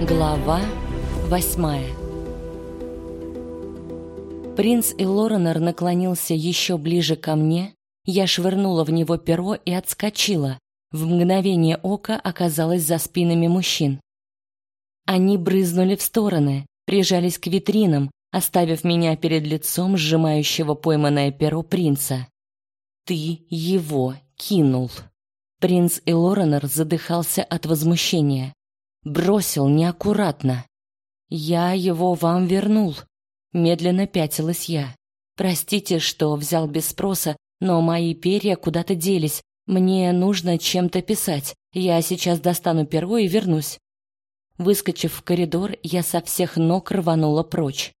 Глава восьмая Принц Илоренор наклонился еще ближе ко мне, я швырнула в него перо и отскочила. В мгновение ока оказалась за спинами мужчин. Они брызнули в стороны, прижались к витринам, оставив меня перед лицом сжимающего пойманное перо принца. «Ты его кинул!» Принц Элоренор задыхался от возмущения. Бросил неаккуратно. «Я его вам вернул», — медленно пятилась я. «Простите, что взял без спроса, но мои перья куда-то делись. Мне нужно чем-то писать. Я сейчас достану перо и вернусь». Выскочив в коридор, я со всех ног рванула прочь.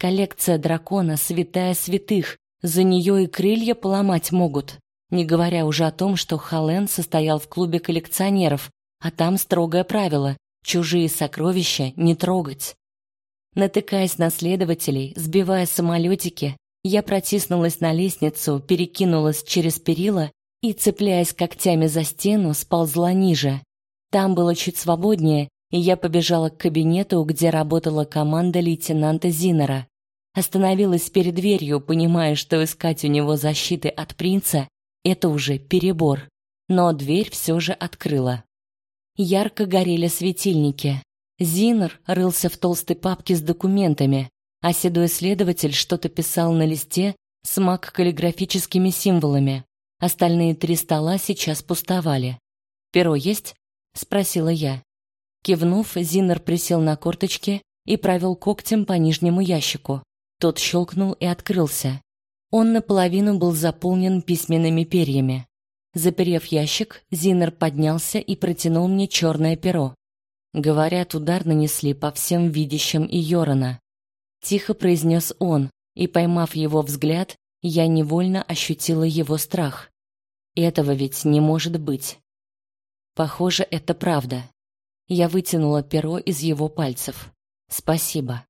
Коллекция дракона святая святых, за нее и крылья поломать могут. Не говоря уже о том, что Хален состоял в клубе коллекционеров, а там строгое правило чужие сокровища не трогать. Натыкаясь на следователей, сбивая самолетики, я протиснулась на лестницу, перекинулась через перила и, цепляясь когтями за стену, сползла ниже. Там было чуть свободнее, и я побежала к кабинету, где работала команда лейтенанта Зинера. Остановилась перед дверью, понимая, что искать у него защиты от принца это уже перебор. Но дверь все же открыла. Ярко горели светильники. Зинер рылся в толстой папке с документами, а седой следователь что-то писал на листе с маг-каллиграфическими символами. Остальные три стола сейчас пустовали. «Перо есть?» — спросила я. Кивнув, Зинер присел на корточки и провел когтем по нижнему ящику. Тот щелкнул и открылся. Он наполовину был заполнен письменными перьями. Заперев ящик, Зинер поднялся и протянул мне черное перо. Говорят, удар нанесли по всем видящим и Йорона. Тихо произнес он, и, поймав его взгляд, я невольно ощутила его страх. Этого ведь не может быть. Похоже, это правда. Я вытянула перо из его пальцев. Спасибо.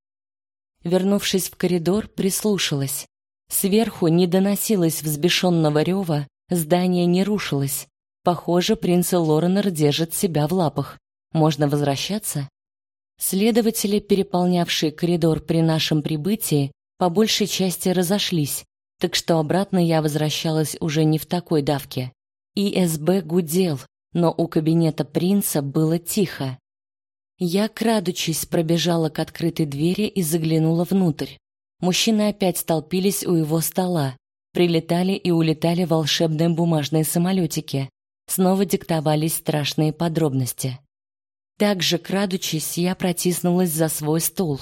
Вернувшись в коридор, прислушалась. Сверху не доносилось взбешенного рева, здание не рушилось. Похоже, принц Лоренор держит себя в лапах. Можно возвращаться? Следователи, переполнявшие коридор при нашем прибытии, по большей части разошлись, так что обратно я возвращалась уже не в такой давке. ИСБ гудел, но у кабинета принца было тихо. Я, крадучись, пробежала к открытой двери и заглянула внутрь. Мужчины опять столпились у его стола. Прилетали и улетали волшебные бумажные самолетики. Снова диктовались страшные подробности. Также, крадучись, я протиснулась за свой стул.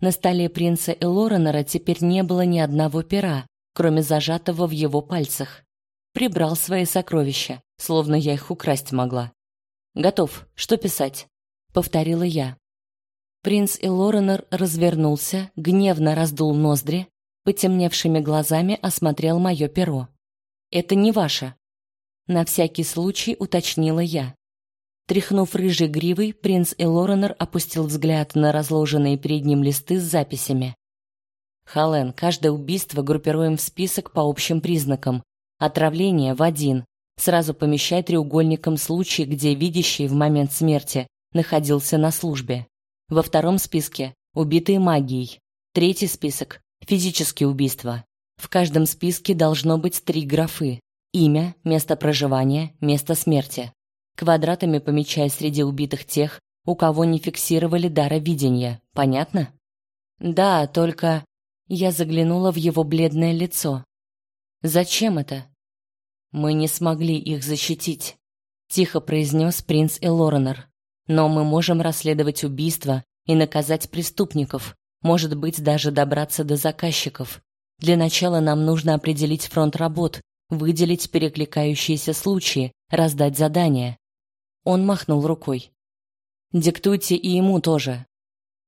На столе принца Элоренора теперь не было ни одного пера, кроме зажатого в его пальцах. Прибрал свои сокровища, словно я их украсть могла. «Готов. Что писать?» — повторила я. Принц Элоренор развернулся, гневно раздул ноздри, потемневшими глазами осмотрел мое перо. «Это не ваше», — на всякий случай уточнила я. Тряхнув рыжей гривой, принц Элоренор опустил взгляд на разложенные перед ним листы с записями. «Хален, каждое убийство группируем в список по общим признакам. Отравление в один. Сразу помещай треугольником случай, где видящий в момент смерти находился на службе. Во втором списке убитые магией. Третий список физические убийства. В каждом списке должно быть три графы: имя, место проживания, место смерти. Квадратами помечая среди убитых тех, у кого не фиксировали дара видения. Понятно? Да, только я заглянула в его бледное лицо. Зачем это? Мы не смогли их защитить, тихо произнес принц Элоренор. Но мы можем расследовать убийства и наказать преступников, может быть, даже добраться до заказчиков. Для начала нам нужно определить фронт работ, выделить перекликающиеся случаи, раздать задания. Он махнул рукой. Диктуйте и ему тоже.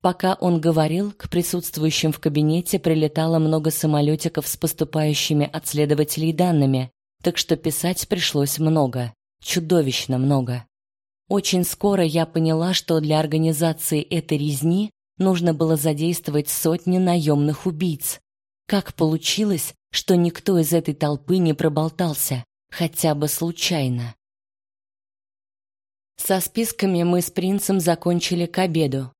Пока он говорил, к присутствующим в кабинете прилетало много самолетиков с поступающими от следователей данными, так что писать пришлось много, чудовищно много. Очень скоро я поняла, что для организации этой резни нужно было задействовать сотни наемных убийц. Как получилось, что никто из этой толпы не проболтался, хотя бы случайно? Со списками мы с принцем закончили к обеду.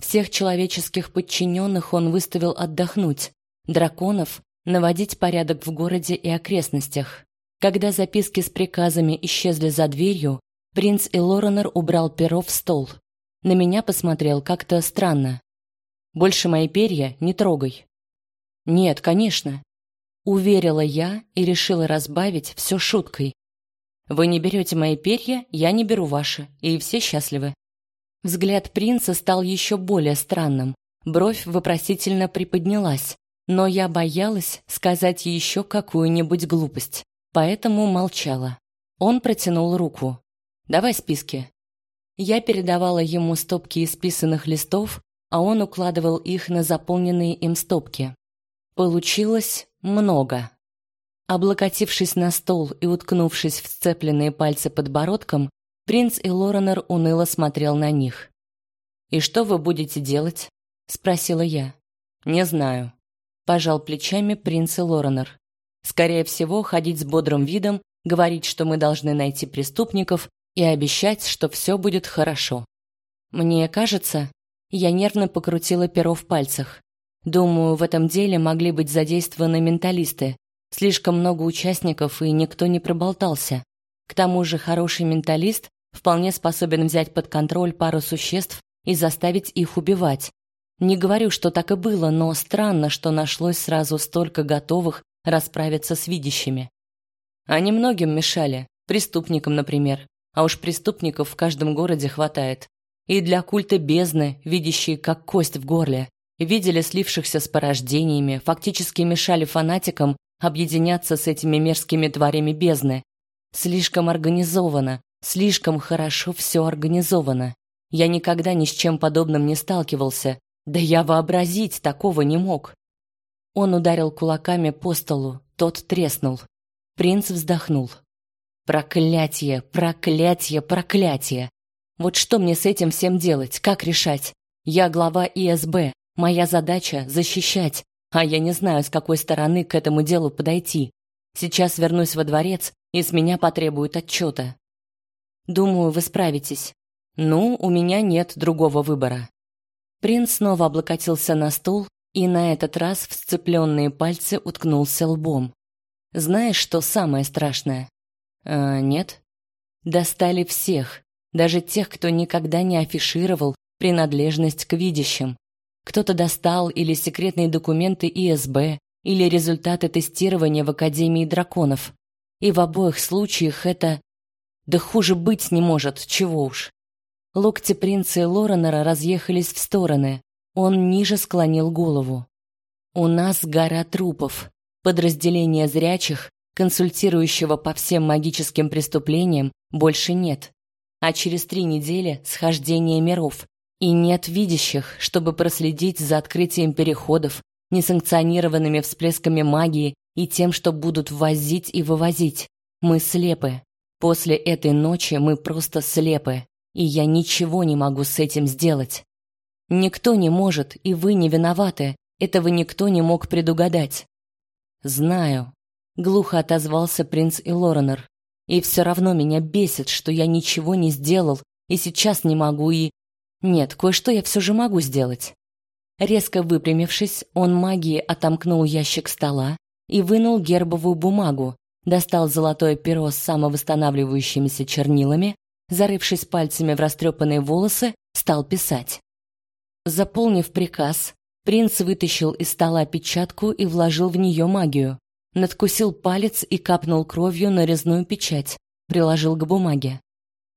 Всех человеческих подчиненных он выставил отдохнуть, драконов наводить порядок в городе и окрестностях. Когда записки с приказами исчезли за дверью, принц и Лоренор убрал перо в стол. На меня посмотрел как-то странно. Больше мои перья не трогай. Нет, конечно, уверила я и решила разбавить все шуткой. Вы не берете мои перья, я не беру ваши, и все счастливы. Взгляд принца стал еще более странным. Бровь вопросительно приподнялась, но я боялась сказать еще какую-нибудь глупость, поэтому молчала. Он протянул руку. «Давай списки». Я передавала ему стопки исписанных листов, а он укладывал их на заполненные им стопки. Получилось много. Облокотившись на стол и уткнувшись в сцепленные пальцы подбородком, Принц и уныло смотрел на них. «И что вы будете делать?» — спросила я. «Не знаю», — пожал плечами принц и. «Скорее всего, ходить с бодрым видом, говорить, что мы должны найти преступников и обещать, что все будет хорошо». Мне кажется, я нервно покрутила перо в пальцах. Думаю, в этом деле могли быть задействованы менталисты. Слишком много участников, и никто не проболтался. К тому же хороший менталист вполне способен взять под контроль пару существ и заставить их убивать. Не говорю, что так и было, но странно, что нашлось сразу столько готовых расправиться с видящими. Они многим мешали, преступникам, например. А уж преступников в каждом городе хватает. И для культа бездны, видящие как кость в горле, видели слившихся с порождениями, фактически мешали фанатикам объединяться с этими мерзкими тварями бездны. Слишком организовано, Слишком хорошо все организовано. Я никогда ни с чем подобным не сталкивался. Да я вообразить такого не мог. Он ударил кулаками по столу, тот треснул. Принц вздохнул. Проклятие, проклятие, проклятие. Вот что мне с этим всем делать? Как решать? Я глава ИСБ. Моя задача защищать, а я не знаю, с какой стороны к этому делу подойти. Сейчас вернусь во дворец, и с меня потребуют отчета. Думаю, вы справитесь. Ну, у меня нет другого выбора. Принц снова облокотился на стул и на этот раз в сцепленные пальцы уткнулся лбом. Знаешь, что самое страшное? А, нет. Достали всех, даже тех, кто никогда не афишировал принадлежность к видящим. Кто-то достал или секретные документы ИСБ, или результаты тестирования в Академии драконов. И в обоих случаях это да хуже быть не может, чего уж. Локти принца и Лоренера разъехались в стороны. Он ниже склонил голову. У нас гора трупов. Подразделения зрячих, консультирующего по всем магическим преступлениям, больше нет. А через три недели схождение миров. И нет видящих, чтобы проследить за открытием переходов, несанкционированными всплесками магии и тем, что будут ввозить и вывозить. Мы слепы. После этой ночи мы просто слепы, и я ничего не могу с этим сделать. Никто не может, и вы не виноваты. Этого никто не мог предугадать. Знаю, глухо отозвался принц Илоренор. И все равно меня бесит, что я ничего не сделал и сейчас не могу и Нет, кое-что я все же могу сделать. Резко выпрямившись, он магией отомкнул ящик стола и вынул гербовую бумагу, достал золотое перо с самовосстанавливающимися чернилами, зарывшись пальцами в растрепанные волосы, стал писать. Заполнив приказ, принц вытащил из стола печатку и вложил в нее магию. Надкусил палец и капнул кровью на резную печать, приложил к бумаге.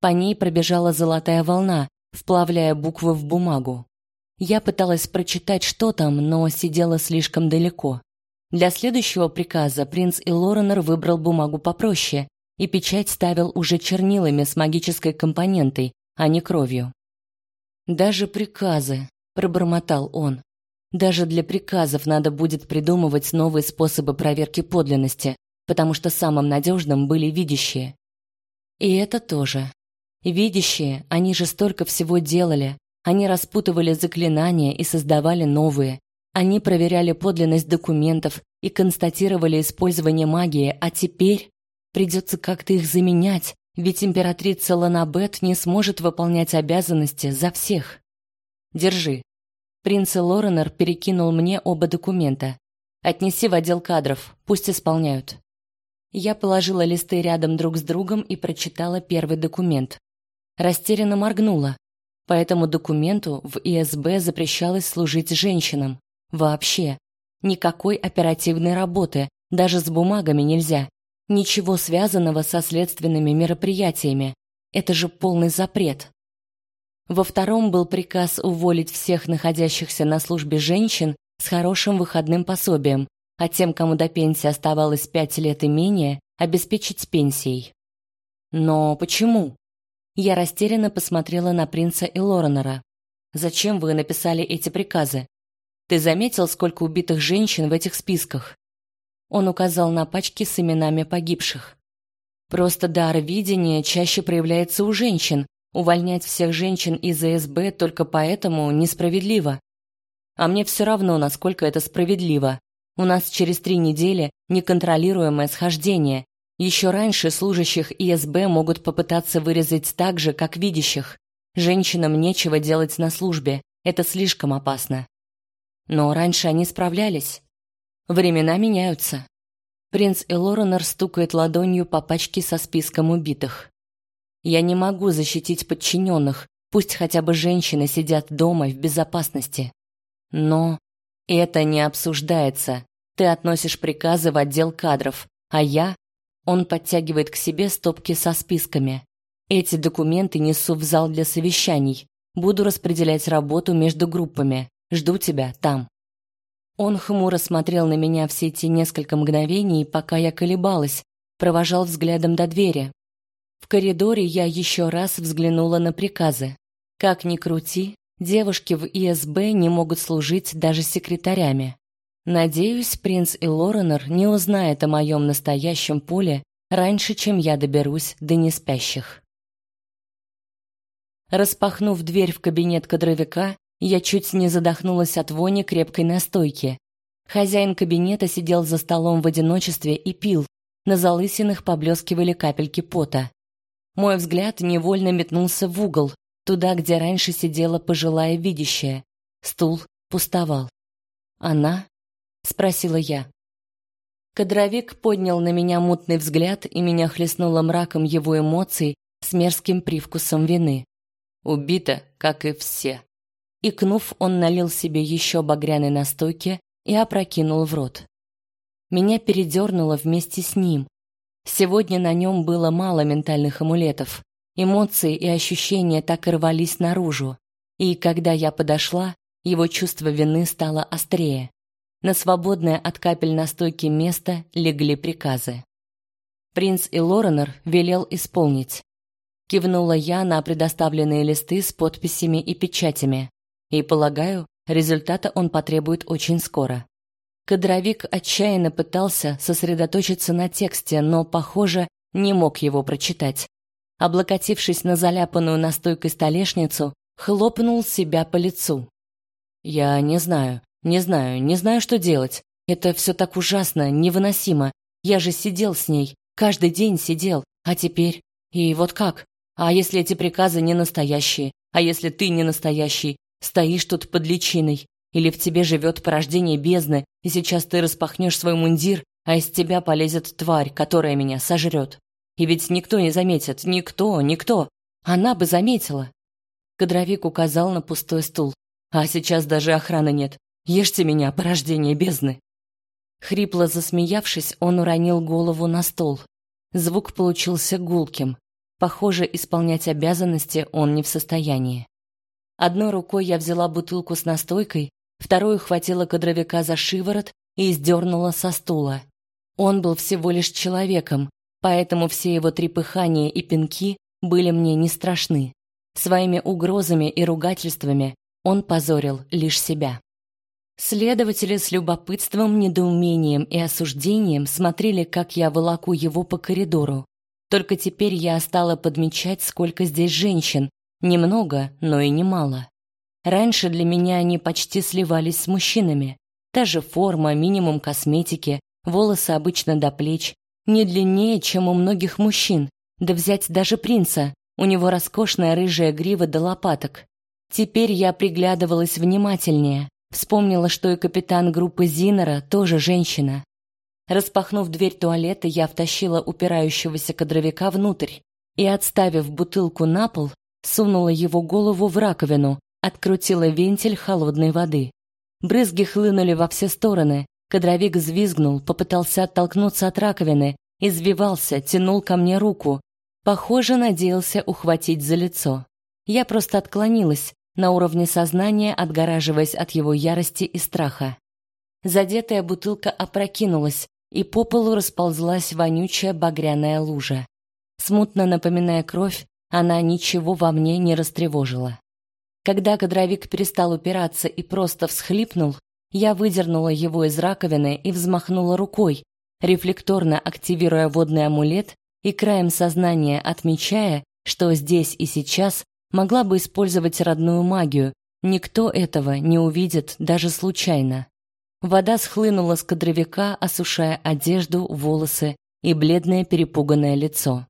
По ней пробежала золотая волна, вплавляя буквы в бумагу. Я пыталась прочитать, что там, но сидела слишком далеко. Для следующего приказа принц Илоренор выбрал бумагу попроще и печать ставил уже чернилами с магической компонентой, а не кровью. «Даже приказы», — пробормотал он. «Даже для приказов надо будет придумывать новые способы проверки подлинности, потому что самым надежным были видящие. И это тоже. Видящие, они же столько всего делали. Они распутывали заклинания и создавали новые. Они проверяли подлинность документов и констатировали использование магии, а теперь придется как-то их заменять, Ведь императрица Ланабет не сможет выполнять обязанности за всех. Держи. Принц Лоренор перекинул мне оба документа. Отнеси в отдел кадров, пусть исполняют. Я положила листы рядом друг с другом и прочитала первый документ. Растерянно моргнула. По этому документу в ИСБ запрещалось служить женщинам. Вообще. Никакой оперативной работы, даже с бумагами нельзя. Ничего связанного со следственными мероприятиями. Это же полный запрет. Во втором был приказ уволить всех находящихся на службе женщин с хорошим выходным пособием, а тем, кому до пенсии оставалось пять лет и менее, обеспечить пенсией. Но почему? Я растерянно посмотрела на принца и Лоренера. Зачем вы написали эти приказы? Ты заметил, сколько убитых женщин в этих списках? Он указал на пачки с именами погибших. Просто дар видения чаще проявляется у женщин. Увольнять всех женщин из СБ только поэтому несправедливо. А мне все равно, насколько это справедливо. У нас через три недели неконтролируемое схождение. Еще раньше служащих ИСБ могут попытаться вырезать так же, как видящих. Женщинам нечего делать на службе. Это слишком опасно. Но раньше они справлялись. Времена меняются. Принц Элоренор стукает ладонью по пачке со списком убитых. Я не могу защитить подчиненных, пусть хотя бы женщины сидят дома в безопасности. Но это не обсуждается. Ты относишь приказы в отдел кадров, а я Он подтягивает к себе стопки со списками. Эти документы несу в зал для совещаний. Буду распределять работу между группами. Жду тебя там. Он хмуро смотрел на меня все эти несколько мгновений, пока я колебалась, провожал взглядом до двери. В коридоре я еще раз взглянула на приказы. Как ни крути, Девушки в ИСБ не могут служить даже секретарями. Надеюсь, принц и Лоренор не узнают о моем настоящем поле раньше, чем я доберусь до неспящих. Распахнув дверь в кабинет кадровика, я чуть не задохнулась от вони крепкой настойки. Хозяин кабинета сидел за столом в одиночестве и пил. На залысинах поблескивали капельки пота. Мой взгляд невольно метнулся в угол, туда, где раньше сидела пожилая видящая. Стул пустовал. Она? спросила я. Кадровик поднял на меня мутный взгляд, и меня хлестнуло мраком его эмоций с мерзким привкусом вины. Убита, как и все. Икнув, он налил себе еще багряной настойки и опрокинул в рот. Меня передернуло вместе с ним. Сегодня на нем было мало ментальных амулетов. Эмоции и ощущения так и рвались наружу. И когда я подошла, его чувство вины стало острее. На свободное от капель настойки место легли приказы. Принц и Лоренор велел исполнить. Кивнула я на предоставленные листы с подписями и печатями. И, полагаю, результата он потребует очень скоро. Кадровик отчаянно пытался сосредоточиться на тексте, но, похоже, не мог его прочитать облокотившись на заляпанную настойкой столешницу, хлопнул себя по лицу. Я не знаю, не знаю, не знаю, что делать. Это все так ужасно, невыносимо. Я же сидел с ней, каждый день сидел, а теперь и вот как? А если эти приказы не настоящие? А если ты не настоящий, стоишь тут под личиной? Или в тебе живет порождение бездны, и сейчас ты распахнешь свой мундир, а из тебя полезет тварь, которая меня сожрет? И ведь никто не заметит, никто, никто. Она бы заметила. Кадровик указал на пустой стул. А сейчас даже охраны нет. Ешьте меня, порождение бездны. Хрипло засмеявшись, он уронил голову на стол. Звук получился гулким. Похоже, исполнять обязанности он не в состоянии. Одной рукой я взяла бутылку с настойкой, второй хватила кадровика за шиворот и сдернула со стула. Он был всего лишь человеком, Поэтому все его трепыхания и пинки были мне не страшны. Своими угрозами и ругательствами он позорил лишь себя. Следователи с любопытством, недоумением и осуждением смотрели, как я волоку его по коридору. Только теперь я стала подмечать, сколько здесь женщин. Немного, но и немало. Раньше для меня они почти сливались с мужчинами. Та же форма, минимум косметики, волосы обычно до плеч, не длиннее, чем у многих мужчин, Да взять даже принца, у него роскошная рыжая грива до лопаток. Теперь я приглядывалась внимательнее, вспомнила, что и капитан группы Зинера тоже женщина. Распахнув дверь туалета, я втащила упирающегося кадровика внутрь и, отставив бутылку на пол, сунула его голову в раковину, открутила вентиль холодной воды. Брызги хлынули во все стороны. Кадровик взвизгнул, попытался оттолкнуться от раковины, извивался, тянул ко мне руку. Похоже, надеялся ухватить за лицо. Я просто отклонилась, на уровне сознания отгораживаясь от его ярости и страха. Задетая бутылка опрокинулась, и по полу расползлась вонючая багряная лужа. Смутно напоминая кровь, она ничего во мне не растревожила. Когда кадровик перестал упираться и просто всхлипнул, я выдернула его из раковины и взмахнула рукой, рефлекторно активируя водный амулет и краем сознания отмечая, что здесь и сейчас могла бы использовать родную магию. Никто этого не увидит даже случайно. Вода схлынула с кадровика, осушая одежду, волосы и бледное перепуганное лицо.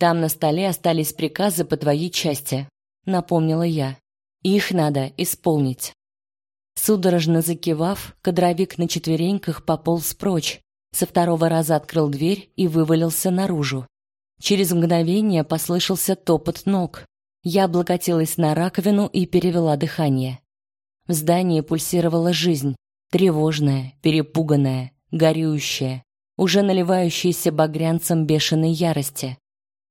Там на столе остались приказы по твоей части, напомнила я. Их надо исполнить. Судорожно закивав, кадровик на четвереньках пополз прочь, со второго раза открыл дверь и вывалился наружу. Через мгновение послышался топот ног. Я облокотилась на раковину и перевела дыхание. В здании пульсировала жизнь, тревожная, перепуганная, горюющая, уже наливающаяся багрянцем бешеной ярости.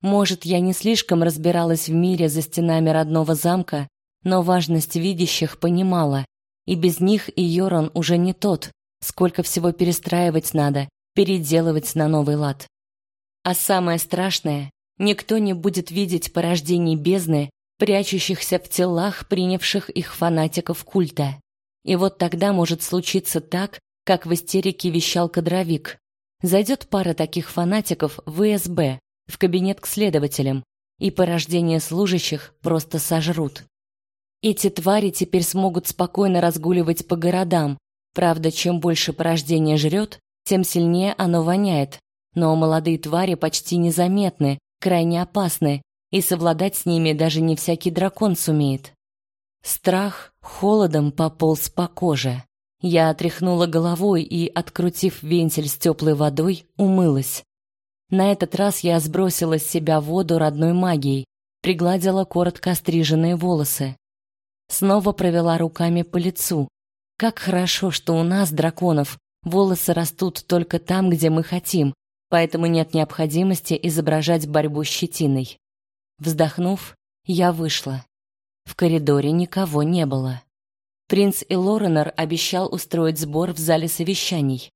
Может, я не слишком разбиралась в мире за стенами родного замка, но важность видящих понимала, и без них и Йоран уже не тот, сколько всего перестраивать надо, переделывать на новый лад. А самое страшное, никто не будет видеть порождений бездны, прячущихся в телах принявших их фанатиков культа. И вот тогда может случиться так, как в истерике вещал кадровик. Зайдет пара таких фанатиков в ИСБ, в кабинет к следователям, и порождение служащих просто сожрут. Эти твари теперь смогут спокойно разгуливать по городам. Правда, чем больше порождение жрет, тем сильнее оно воняет. Но молодые твари почти незаметны, крайне опасны, и совладать с ними даже не всякий дракон сумеет. Страх холодом пополз по коже. Я отряхнула головой и, открутив вентиль с теплой водой, умылась. На этот раз я сбросила с себя воду родной магией, пригладила коротко остриженные волосы. Снова провела руками по лицу. Как хорошо, что у нас, драконов, волосы растут только там, где мы хотим, поэтому нет необходимости изображать борьбу с щетиной. Вздохнув, я вышла. В коридоре никого не было. Принц и обещал устроить сбор в зале совещаний.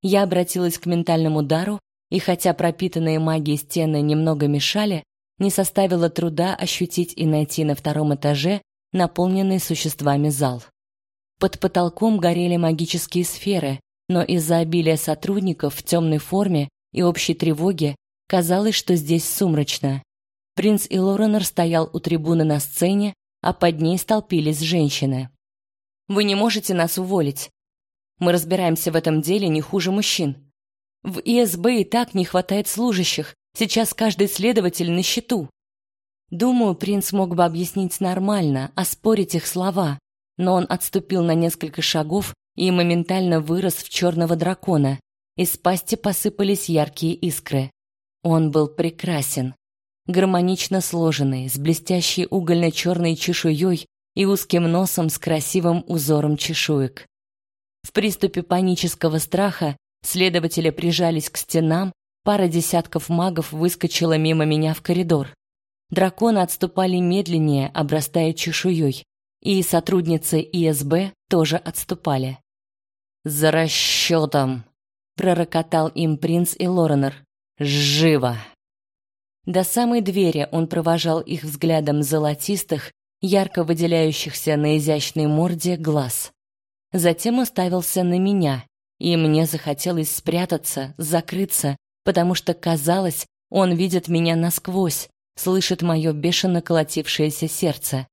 Я обратилась к ментальному дару и хотя пропитанные магией стены немного мешали, не составило труда ощутить и найти на втором этаже наполненный существами зал. Под потолком горели магические сферы, но из-за обилия сотрудников в темной форме и общей тревоги казалось, что здесь сумрачно. Принц и стоял у трибуны на сцене, а под ней столпились женщины. «Вы не можете нас уволить. Мы разбираемся в этом деле не хуже мужчин. В ИСБ и так не хватает служащих. Сейчас каждый следователь на счету. Думаю, принц мог бы объяснить нормально, оспорить их слова, но он отступил на несколько шагов и моментально вырос в черного дракона. Из пасти посыпались яркие искры. Он был прекрасен. Гармонично сложенный, с блестящей угольно-черной чешуей и узким носом с красивым узором чешуек. В приступе панического страха Следователи прижались к стенам, пара десятков магов выскочила мимо меня в коридор. Драконы отступали медленнее, обрастая чешуей, и сотрудницы ИСБ тоже отступали. «За расчетом!» — пророкотал им принц и Лоренор. «Живо!» До самой двери он провожал их взглядом золотистых, ярко выделяющихся на изящной морде глаз. Затем уставился на меня, и мне захотелось спрятаться, закрыться, потому что казалось, он видит меня насквозь, слышит мое бешено колотившееся сердце.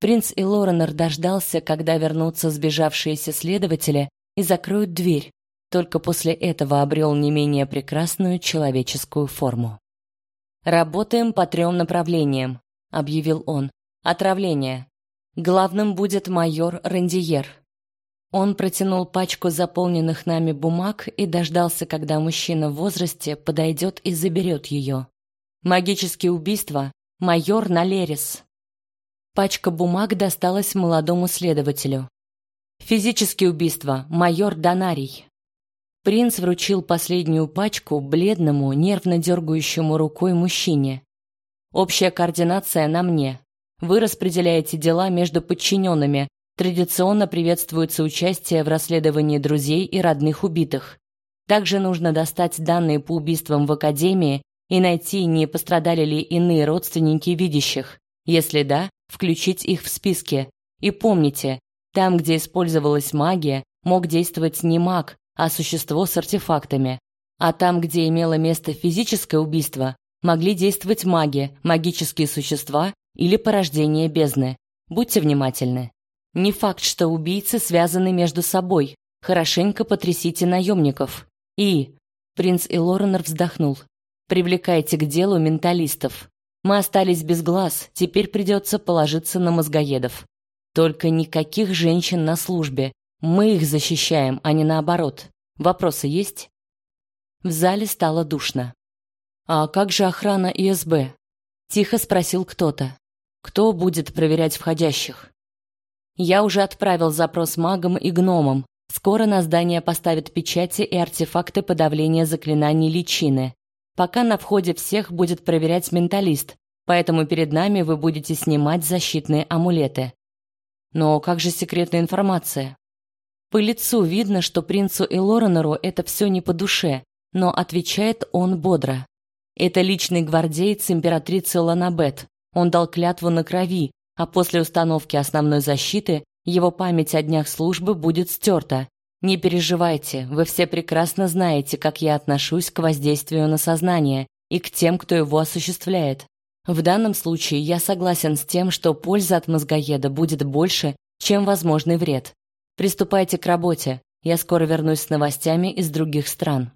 Принц и Лоренор дождался, когда вернутся сбежавшиеся следователи и закроют дверь. Только после этого обрел не менее прекрасную человеческую форму. Работаем по трем направлениям, объявил он. Отравление. Главным будет майор Рандиер. Он протянул пачку заполненных нами бумаг и дождался, когда мужчина в возрасте подойдет и заберет ее. Магические убийства. Майор Налерис. Пачка бумаг досталась молодому следователю. Физические убийства. Майор Донарий. Принц вручил последнюю пачку бледному, нервно дергающему рукой мужчине. Общая координация на мне. Вы распределяете дела между подчиненными, Традиционно приветствуется участие в расследовании друзей и родных убитых. Также нужно достать данные по убийствам в академии и найти, не пострадали ли иные родственники видящих. Если да, включить их в списки. И помните, там, где использовалась магия, мог действовать не маг, а существо с артефактами. А там, где имело место физическое убийство, могли действовать маги, магические существа или порождение бездны. Будьте внимательны. Не факт, что убийцы связаны между собой. Хорошенько потрясите наемников. И принц Илоренор вздохнул. Привлекайте к делу менталистов. Мы остались без глаз, теперь придется положиться на мозгоедов. Только никаких женщин на службе. Мы их защищаем, а не наоборот. Вопросы есть? В зале стало душно. А как же охрана ИСБ? Тихо спросил кто-то. Кто будет проверять входящих? Я уже отправил запрос магам и гномам. Скоро на здание поставят печати и артефакты подавления заклинаний личины. Пока на входе всех будет проверять менталист, поэтому перед нами вы будете снимать защитные амулеты. Но как же секретная информация? По лицу видно, что принцу и Лоренору это все не по душе, но отвечает он бодро. Это личный гвардеец императрицы Ланабет. Он дал клятву на крови, а после установки основной защиты его память о днях службы будет стерта. Не переживайте, вы все прекрасно знаете, как я отношусь к воздействию на сознание и к тем, кто его осуществляет. В данном случае я согласен с тем, что польза от мозгоеда будет больше, чем возможный вред. Приступайте к работе. Я скоро вернусь с новостями из других стран.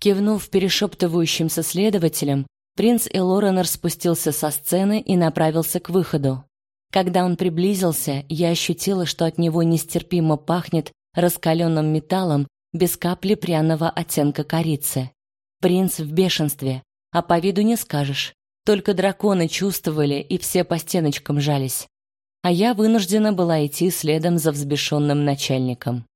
Кивнув перешептывающимся следователям, Принц Элоренор спустился со сцены и направился к выходу. Когда он приблизился, я ощутила, что от него нестерпимо пахнет раскаленным металлом без капли пряного оттенка корицы. Принц в бешенстве, а по виду не скажешь. Только драконы чувствовали и все по стеночкам жались. А я вынуждена была идти следом за взбешенным начальником.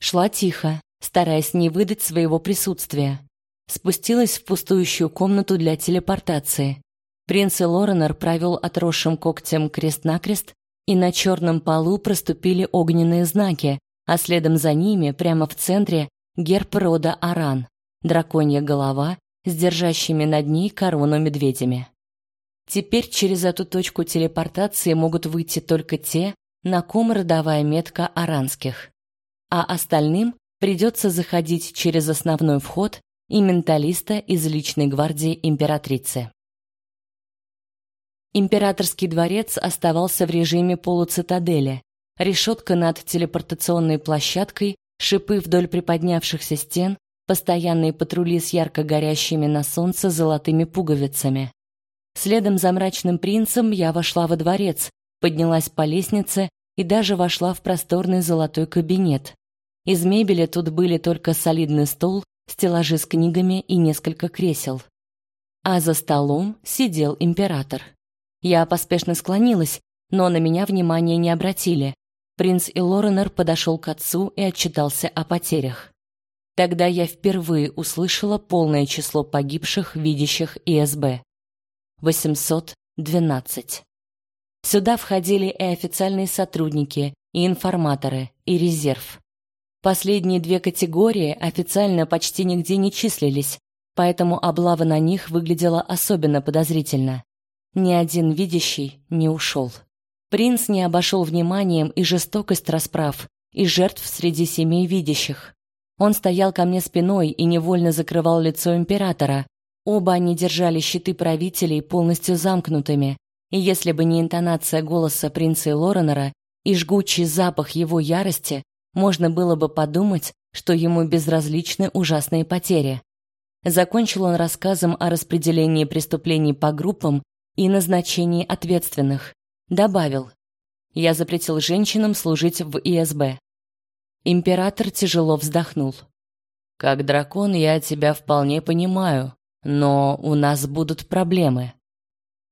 Шла тихо, стараясь не выдать своего присутствия спустилась в пустующую комнату для телепортации. Принц и Лоренор провел отросшим когтем крест-накрест, и на черном полу проступили огненные знаки, а следом за ними, прямо в центре, герб рода Аран, драконья голова с держащими над ней корону медведями. Теперь через эту точку телепортации могут выйти только те, на ком родовая метка аранских. А остальным придется заходить через основной вход и менталиста из личной гвардии императрицы. Императорский дворец оставался в режиме полуцитадели. Решетка над телепортационной площадкой, шипы вдоль приподнявшихся стен, постоянные патрули с ярко горящими на солнце золотыми пуговицами. Следом за мрачным принцем я вошла во дворец, поднялась по лестнице и даже вошла в просторный золотой кабинет. Из мебели тут были только солидный стол стеллажи с книгами и несколько кресел. А за столом сидел император. Я поспешно склонилась, но на меня внимания не обратили. Принц Илоренер подошел к отцу и отчитался о потерях. Тогда я впервые услышала полное число погибших, видящих ИСБ. 812. Сюда входили и официальные сотрудники, и информаторы, и резерв. Последние две категории официально почти нигде не числились, поэтому облава на них выглядела особенно подозрительно. Ни один видящий не ушел. Принц не обошел вниманием и жестокость расправ, и жертв среди семей видящих. Он стоял ко мне спиной и невольно закрывал лицо императора. Оба они держали щиты правителей полностью замкнутыми, и если бы не интонация голоса принца Лоренера и жгучий запах его ярости, можно было бы подумать, что ему безразличны ужасные потери. Закончил он рассказом о распределении преступлений по группам и назначении ответственных. Добавил: "Я запретил женщинам служить в ИСБ". Император тяжело вздохнул. Как дракон я тебя вполне понимаю, но у нас будут проблемы.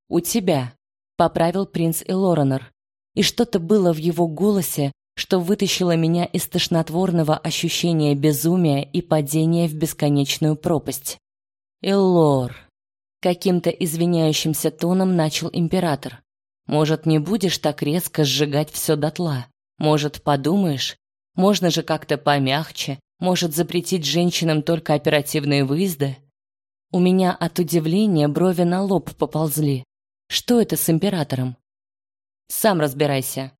У тебя, поправил принц Элоранор, и что-то было в его голосе, что вытащило меня из тошнотворного ощущения безумия и падения в бесконечную пропасть. Эллор, каким-то извиняющимся тоном начал император. Может, не будешь так резко сжигать все дотла? Может, подумаешь, можно же как-то помягче, может запретить женщинам только оперативные выезды? У меня от удивления брови на лоб поползли. Что это с императором? Сам разбирайся.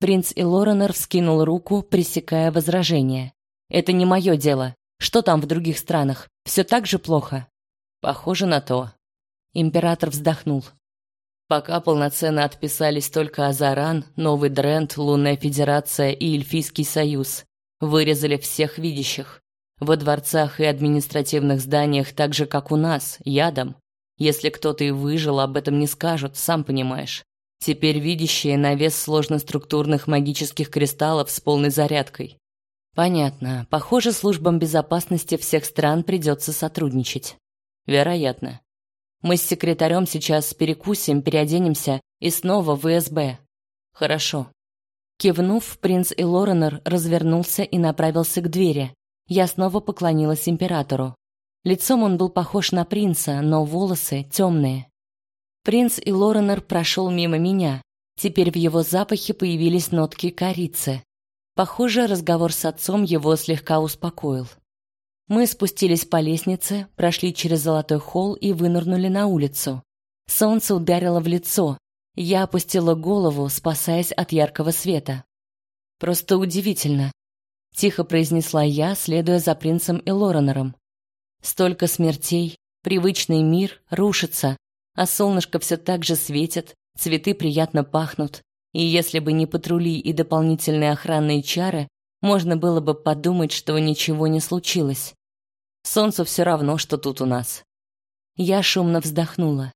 Принц Илоренор вскинул руку, пресекая возражение. Это не мое дело. Что там в других странах? Все так же плохо? Похоже на то. Император вздохнул. Пока полноценно отписались только Азаран, Новый Дрент, Лунная Федерация и Эльфийский Союз. Вырезали всех видящих. Во дворцах и административных зданиях так же, как у нас, ядом. Если кто-то и выжил, об этом не скажут, сам понимаешь. Теперь видящие на вес сложноструктурных магических кристаллов с полной зарядкой. Понятно. Похоже, службам безопасности всех стран придется сотрудничать. Вероятно. Мы с секретарем сейчас перекусим, переоденемся и снова в СБ. Хорошо. Кивнув, принц Илоренор развернулся и направился к двери. Я снова поклонилась императору. Лицом он был похож на принца, но волосы темные. Принц Илоренор прошел мимо меня. Теперь в его запахе появились нотки корицы. Похоже, разговор с отцом его слегка успокоил. Мы спустились по лестнице, прошли через золотой холл и вынырнули на улицу. Солнце ударило в лицо. Я опустила голову, спасаясь от яркого света. Просто удивительно, тихо произнесла я, следуя за принцем Элоренором. Столько смертей, привычный мир рушится, а солнышко все так же светит, цветы приятно пахнут. И если бы не патрули и дополнительные охранные чары, можно было бы подумать, что ничего не случилось. Солнце все равно, что тут у нас. Я шумно вздохнула.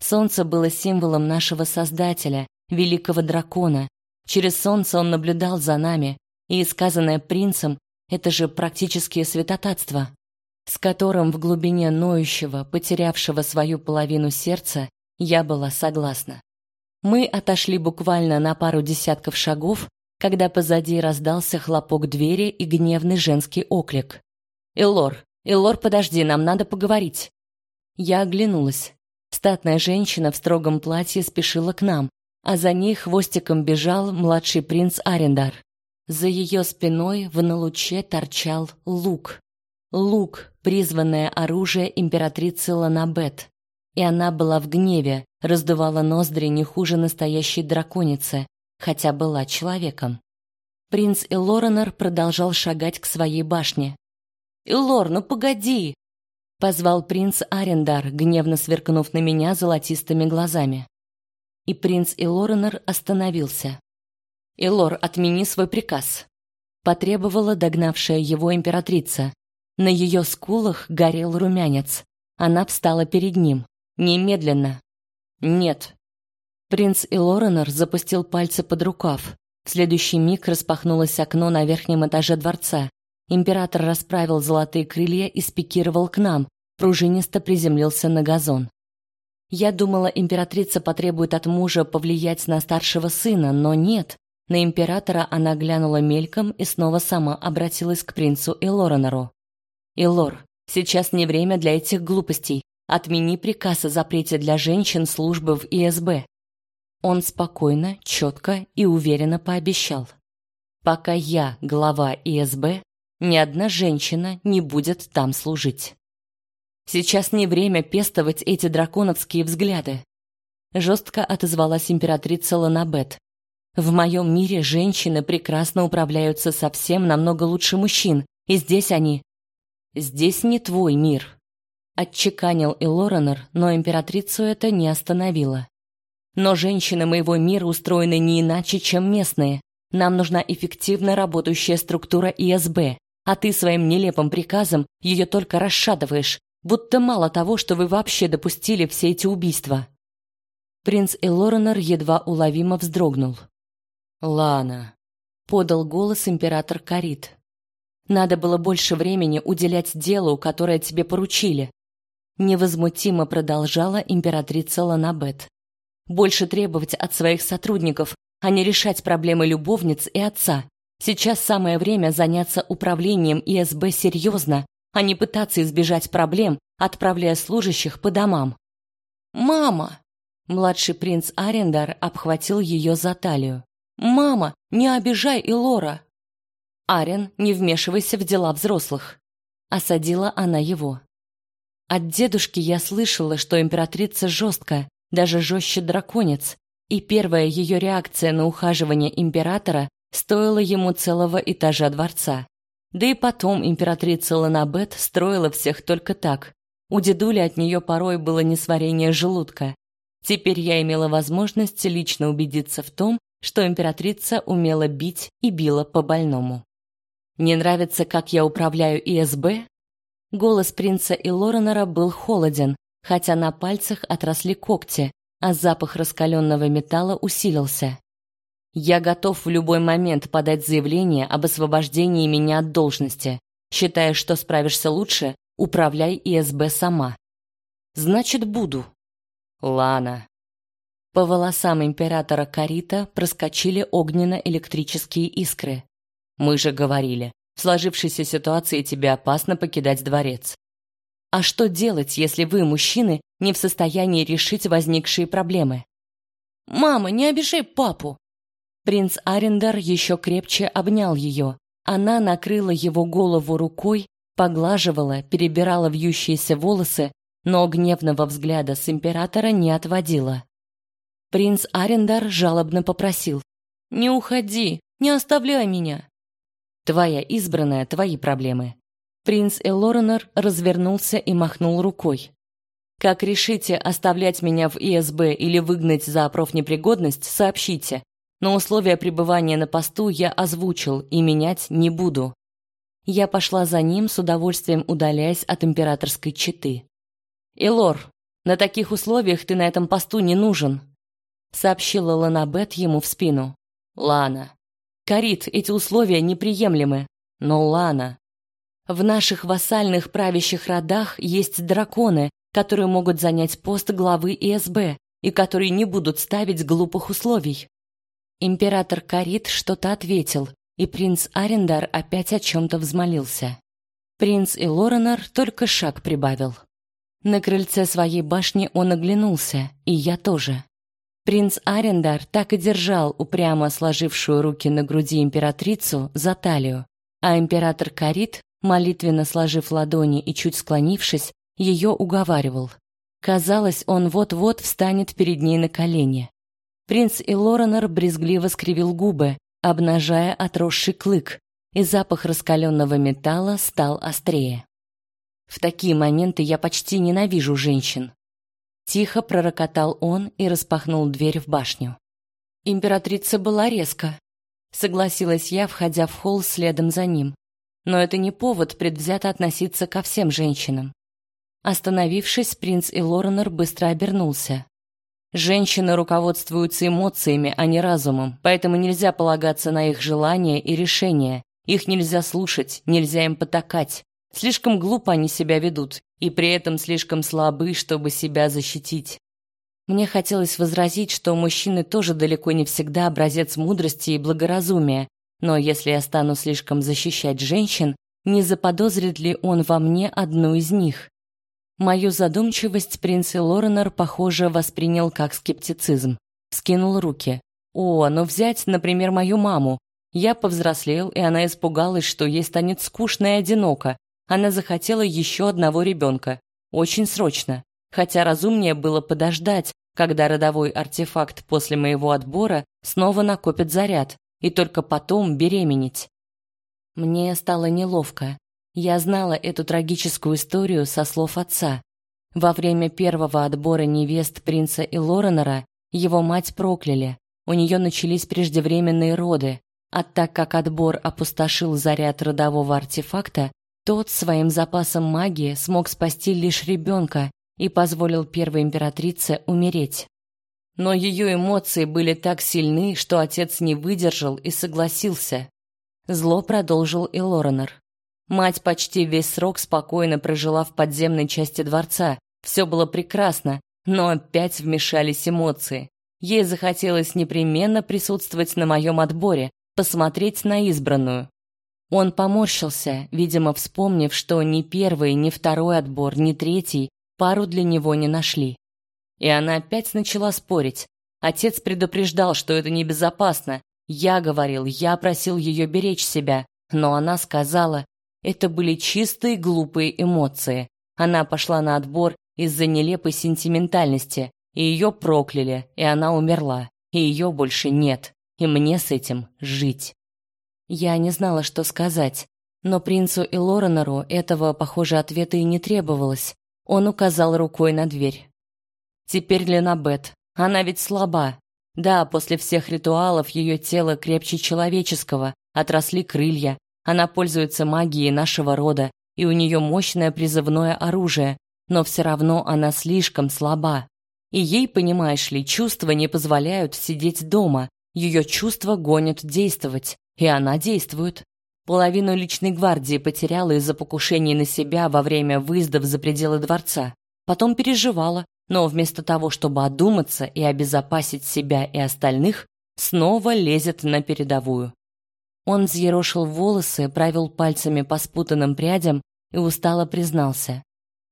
Солнце было символом нашего Создателя, великого дракона. Через солнце он наблюдал за нами, и сказанное принцем — это же практически святотатство с которым в глубине ноющего, потерявшего свою половину сердца, я была согласна. Мы отошли буквально на пару десятков шагов, когда позади раздался хлопок двери и гневный женский оклик. «Элор, Элор, подожди, нам надо поговорить». Я оглянулась. Статная женщина в строгом платье спешила к нам, а за ней хвостиком бежал младший принц Арендар. За ее спиной в налуче торчал лук. Лук, призванное оружие императрицы Ланабет. И она была в гневе, раздувала ноздри не хуже настоящей драконицы, хотя была человеком. Принц Элоренор продолжал шагать к своей башне. «Элор, ну погоди!» — позвал принц Арендар, гневно сверкнув на меня золотистыми глазами. И принц Элоренор остановился. «Элор, отмени свой приказ», — потребовала догнавшая его императрица, на ее скулах горел румянец. Она встала перед ним. Немедленно. Нет. Принц Илоренор запустил пальцы под рукав. В следующий миг распахнулось окно на верхнем этаже дворца. Император расправил золотые крылья и спикировал к нам, пружинисто приземлился на газон. Я думала, императрица потребует от мужа повлиять на старшего сына, но нет. На императора она глянула мельком и снова сама обратилась к принцу Элоренору. Илор, сейчас не время для этих глупостей. Отмени приказ о запрете для женщин службы в ИСБ. Он спокойно, четко и уверенно пообещал. Пока я глава ИСБ, ни одна женщина не будет там служить. Сейчас не время пестовать эти драконовские взгляды. Жестко отозвалась императрица Ланабет. В моем мире женщины прекрасно управляются совсем намного лучше мужчин, и здесь они Здесь не твой мир, отчеканил Илоранер, но императрицу это не остановило. Но женщины моего мира устроены не иначе, чем местные. Нам нужна эффективно работающая структура ИСБ, а ты своим нелепым приказом ее только расшатываешь. Будто мало того, что вы вообще допустили все эти убийства. Принц Элоренор едва уловимо вздрогнул. «Лана», — подал голос император Карит. «Надо было больше времени уделять делу, которое тебе поручили», — невозмутимо продолжала императрица Ланабет. «Больше требовать от своих сотрудников, а не решать проблемы любовниц и отца. Сейчас самое время заняться управлением ИСБ серьезно, а не пытаться избежать проблем, отправляя служащих по домам. «Мама!» Младший принц Арендар обхватил ее за талию. «Мама, не обижай Илора!» «Арен, не вмешивайся в дела взрослых!» Осадила она его. От дедушки я слышала, что императрица жесткая, даже жестче драконец, и первая ее реакция на ухаживание императора стоила ему целого этажа дворца. Да и потом императрица Ланабет строила всех только так. У дедули от нее порой было несварение желудка. Теперь я имела возможность лично убедиться в том, что императрица умела бить и била по больному. Не нравится, как я управляю ИСБ? Голос принца и Лоренера был холоден, хотя на пальцах отросли когти, а запах раскаленного металла усилился. Я готов в любой момент подать заявление об освобождении меня от должности. Считая, что справишься лучше, управляй ИСБ сама. Значит, буду. Лана. По волосам императора Карита проскочили огненно-электрические искры. Мы же говорили, в сложившейся ситуации тебе опасно покидать дворец. А что делать, если вы, мужчины, не в состоянии решить возникшие проблемы? Мама, не обижай папу. Принц Арендар еще крепче обнял ее. Она накрыла его голову рукой, поглаживала, перебирала вьющиеся волосы, но гневного взгляда с императора не отводила. Принц Арендар жалобно попросил: "Не уходи, не оставляй меня. Твоя избранная, твои проблемы". Принц Элоренор развернулся и махнул рукой. Как решите оставлять меня в ИСБ или выгнать за профнепригодность, сообщите. Но условия пребывания на посту я озвучил и менять не буду. Я пошла за ним с удовольствием удаляясь от императорской четы. Элор, на таких условиях ты на этом посту не нужен, сообщила Ланабет ему в спину. Лана, Карит, эти условия неприемлемы. Но Лана, в наших вассальных правящих родах есть драконы, которые могут занять пост главы ИСБ и которые не будут ставить глупых условий. Император Карит что-то ответил, и принц Арендар опять о чем-то взмолился. Принц и Лоренор только шаг прибавил. На крыльце своей башни он оглянулся, и я тоже. Принц Арендар так и держал упрямо сложившую руки на груди императрицу за талию, а император Карит, молитвенно сложив ладони и чуть склонившись, ее уговаривал. Казалось, он вот-вот встанет перед ней на колени. Принц Илоренор брезгливо скривил губы, обнажая отросший клык, и запах раскаленного металла стал острее. В такие моменты я почти ненавижу женщин. Тихо пророкотал он и распахнул дверь в башню. Императрица была резко. Согласилась я, входя в холл следом за ним. Но это не повод предвзято относиться ко всем женщинам. Остановившись, принц Илоренор быстро обернулся. Женщины руководствуются эмоциями, а не разумом, поэтому нельзя полагаться на их желания и решения. Их нельзя слушать, нельзя им потакать. Слишком глупо они себя ведут, и при этом слишком слабы, чтобы себя защитить. Мне хотелось возразить, что мужчины тоже далеко не всегда образец мудрости и благоразумия, но если я стану слишком защищать женщин, не заподозрит ли он во мне одну из них? Мою задумчивость принц Лоренор, похоже, воспринял как скептицизм. Скинул руки. О, ну взять, например, мою маму. Я повзрослел, и она испугалась, что ей станет скучно и одиноко. Она захотела еще одного ребенка. Очень срочно. Хотя разумнее было подождать, когда родовой артефакт после моего отбора снова накопит заряд, и только потом беременеть. Мне стало неловко. Я знала эту трагическую историю со слов отца. Во время первого отбора невест принца и Лоренера его мать прокляли. У нее начались преждевременные роды, а так как отбор опустошил заряд родового артефакта, Тот своим запасом магии смог спасти лишь ребенка и позволил первой императрице умереть. Но ее эмоции были так сильны, что отец не выдержал и согласился. Зло продолжил и Лоренор. Мать почти весь срок спокойно прожила в подземной части дворца. Все было прекрасно, но опять вмешались эмоции. Ей захотелось непременно присутствовать на моем отборе, посмотреть на избранную. Он поморщился, видимо, вспомнив, что ни первый, ни второй отбор, ни третий пару для него не нашли. И она опять начала спорить. Отец предупреждал, что это небезопасно. Я говорил, я просил ее беречь себя, но она сказала, это были чистые глупые эмоции. Она пошла на отбор из-за нелепой сентиментальности, и ее прокляли, и она умерла, и ее больше нет, и мне с этим жить. Я не знала, что сказать, но принцу и этого, похоже, ответа и не требовалось. Он указал рукой на дверь. Теперь Ленабет. Она ведь слаба. Да, после всех ритуалов ее тело крепче человеческого, отросли крылья, она пользуется магией нашего рода, и у нее мощное призывное оружие, но все равно она слишком слаба. И ей, понимаешь ли, чувства не позволяют сидеть дома, ее чувства гонят действовать, и она действует. Половину личной гвардии потеряла из-за покушений на себя во время выездов за пределы дворца. Потом переживала, но вместо того, чтобы одуматься и обезопасить себя и остальных, снова лезет на передовую. Он взъерошил волосы, правил пальцами по спутанным прядям и устало признался.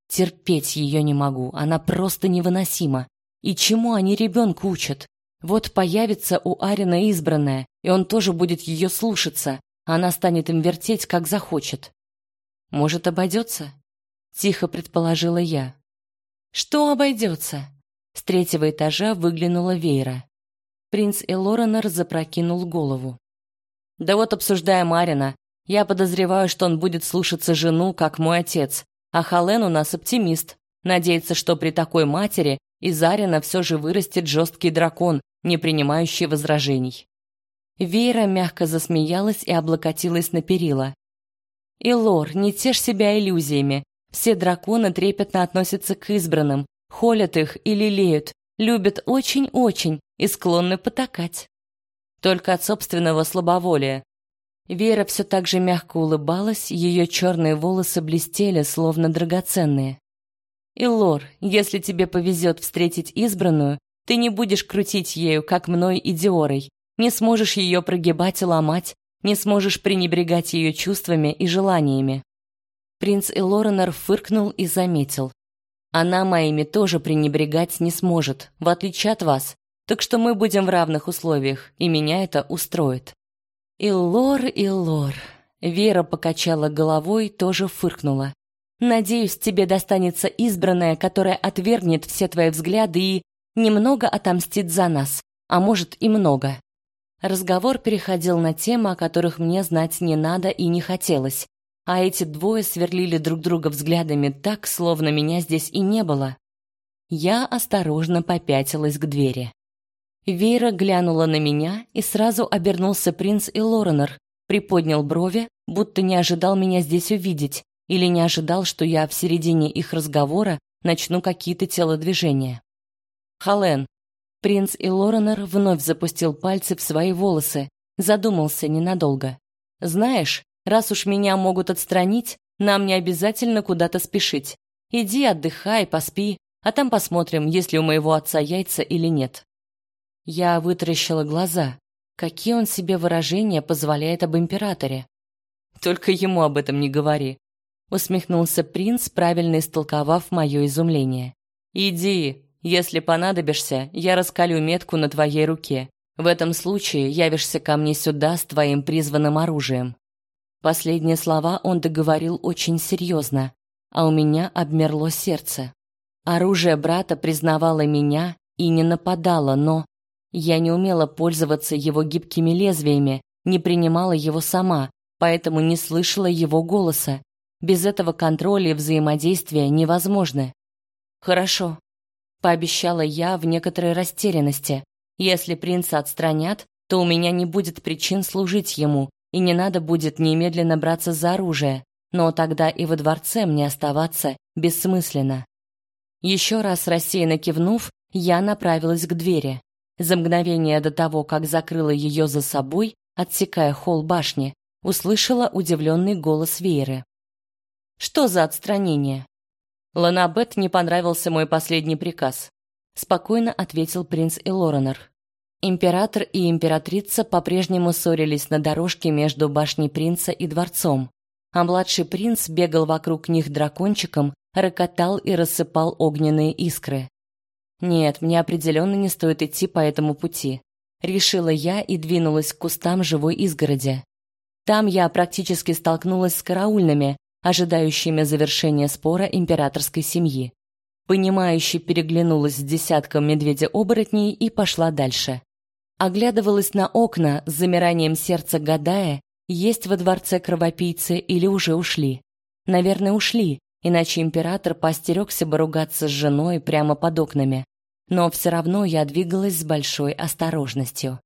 «Терпеть ее не могу, она просто невыносима. И чему они ребенка учат? Вот появится у Арина избранная, и он тоже будет ее слушаться, она станет им вертеть, как захочет. Может, обойдется?» Тихо предположила я. «Что обойдется?» С третьего этажа выглянула Вейра. Принц Элоренор запрокинул голову. Да вот обсуждая Марина, я подозреваю, что он будет слушаться жену, как мой отец. А Хален у нас оптимист. Надеется, что при такой матери из Арина все же вырастет жесткий дракон, не принимающий возражений. Вера мягко засмеялась и облокотилась на перила. «Илор, не тешь себя иллюзиями. Все драконы трепетно относятся к избранным, холят их и лелеют, любят очень-очень и склонны потакать только от собственного слабоволия. Вера все так же мягко улыбалась, ее черные волосы блестели, словно драгоценные. «Илор, если тебе повезет встретить избранную, ты не будешь крутить ею, как мной и Диорой, не сможешь ее прогибать и ломать, не сможешь пренебрегать ее чувствами и желаниями». Принц Элоренор фыркнул и заметил. «Она моими тоже пренебрегать не сможет, в отличие от вас. Так что мы будем в равных условиях, и меня это устроит. Иллор, Иллор. Вера покачала головой, тоже фыркнула. Надеюсь, тебе достанется избранная, которая отвергнет все твои взгляды и немного отомстит за нас, а может и много. Разговор переходил на темы, о которых мне знать не надо и не хотелось, а эти двое сверлили друг друга взглядами так, словно меня здесь и не было. Я осторожно попятилась к двери. Вейра глянула на меня, и сразу обернулся принц и Лоренор, приподнял брови, будто не ожидал меня здесь увидеть, или не ожидал, что я в середине их разговора начну какие-то телодвижения. Хален. Принц и Лоренор вновь запустил пальцы в свои волосы, задумался ненадолго. Знаешь, раз уж меня могут отстранить, нам не обязательно куда-то спешить. Иди отдыхай, поспи, а там посмотрим, есть ли у моего отца яйца или нет. Я вытаращила глаза. Какие он себе выражения позволяет об императоре? Только ему об этом не говори. Усмехнулся принц, правильно истолковав мое изумление. Иди, если понадобишься, я раскалю метку на твоей руке. В этом случае явишься ко мне сюда с твоим призванным оружием. Последние слова он договорил очень серьезно, а у меня обмерло сердце. Оружие брата признавало меня и не нападало, но я не умела пользоваться его гибкими лезвиями, не принимала его сама, поэтому не слышала его голоса. Без этого контроля и взаимодействия невозможно. Хорошо, пообещала я в некоторой растерянности. Если принца отстранят, то у меня не будет причин служить ему, и не надо будет немедленно браться за оружие. но тогда и во дворце мне оставаться бессмысленно. Еще раз рассеянно кивнув, я направилась к двери. За мгновение до того, как закрыла ее за собой, отсекая холл башни, услышала удивленный голос Вейры. «Что за отстранение?» Ланабет не понравился мой последний приказ. Спокойно ответил принц Элоранер. Император и императрица по-прежнему ссорились на дорожке между башней принца и дворцом, а младший принц бегал вокруг них дракончиком, рокотал и рассыпал огненные искры. Нет, мне определенно не стоит идти по этому пути, решила я и двинулась к кустам живой изгороди. Там я практически столкнулась с караульными, ожидающими завершения спора императорской семьи. Понимающе переглянулась с десятком медведя-оборотней и пошла дальше. Оглядывалась на окна с замиранием сердца, гадая, есть во дворце кровопийцы или уже ушли. Наверное, ушли, иначе император постерегся бы ругаться с женой прямо под окнами. Но все равно я двигалась с большой осторожностью.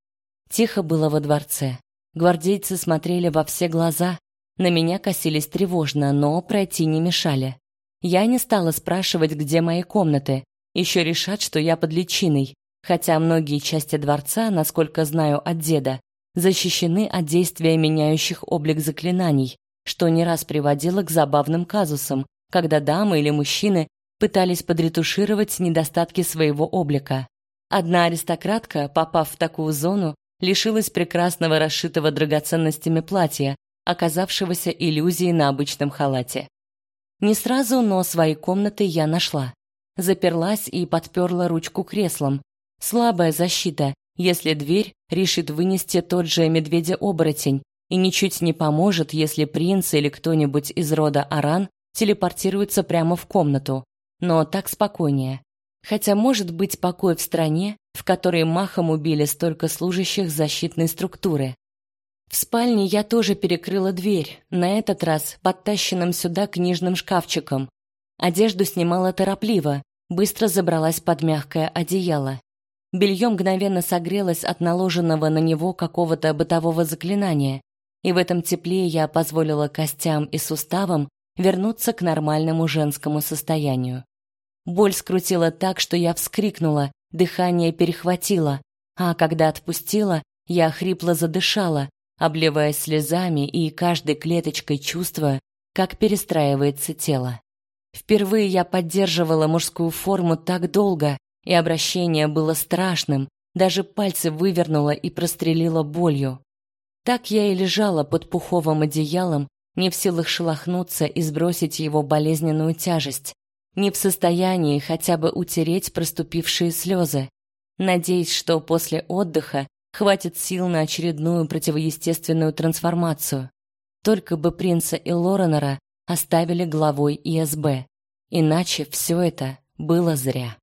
Тихо было во дворце. Гвардейцы смотрели во все глаза, на меня косились тревожно, но пройти не мешали. Я не стала спрашивать, где мои комнаты. Еще решат, что я под личиной, хотя многие части дворца, насколько знаю от деда, защищены от действия меняющих облик заклинаний, что не раз приводило к забавным казусам, когда дамы или мужчины пытались подретушировать недостатки своего облика. Одна аристократка, попав в такую зону, лишилась прекрасного расшитого драгоценностями платья, оказавшегося иллюзией на обычном халате. Не сразу, но свои комнаты я нашла. Заперлась и подперла ручку креслом. Слабая защита, если дверь решит вынести тот же медведя-оборотень, и ничуть не поможет, если принц или кто-нибудь из рода Аран телепортируется прямо в комнату. Но так спокойнее. Хотя может быть покой в стране, в которой махом убили столько служащих защитной структуры. В спальне я тоже перекрыла дверь, на этот раз подтащенным сюда книжным шкафчиком. Одежду снимала торопливо, быстро забралась под мягкое одеяло. Белье мгновенно согрелось от наложенного на него какого-то бытового заклинания, и в этом тепле я позволила костям и суставам вернуться к нормальному женскому состоянию. Боль скрутила так, что я вскрикнула, дыхание перехватило, а когда отпустила, я хрипло задышала, обливаясь слезами и каждой клеточкой чувствуя, как перестраивается тело. Впервые я поддерживала мужскую форму так долго, и обращение было страшным, даже пальцы вывернуло и прострелило болью. Так я и лежала под пуховым одеялом, не в силах шелохнуться и сбросить его болезненную тяжесть, не в состоянии хотя бы утереть проступившие слезы, надеясь, что после отдыха Хватит сил на очередную противоестественную трансформацию. Только бы принца и Лоренера оставили главой ИСБ. Иначе все это было зря.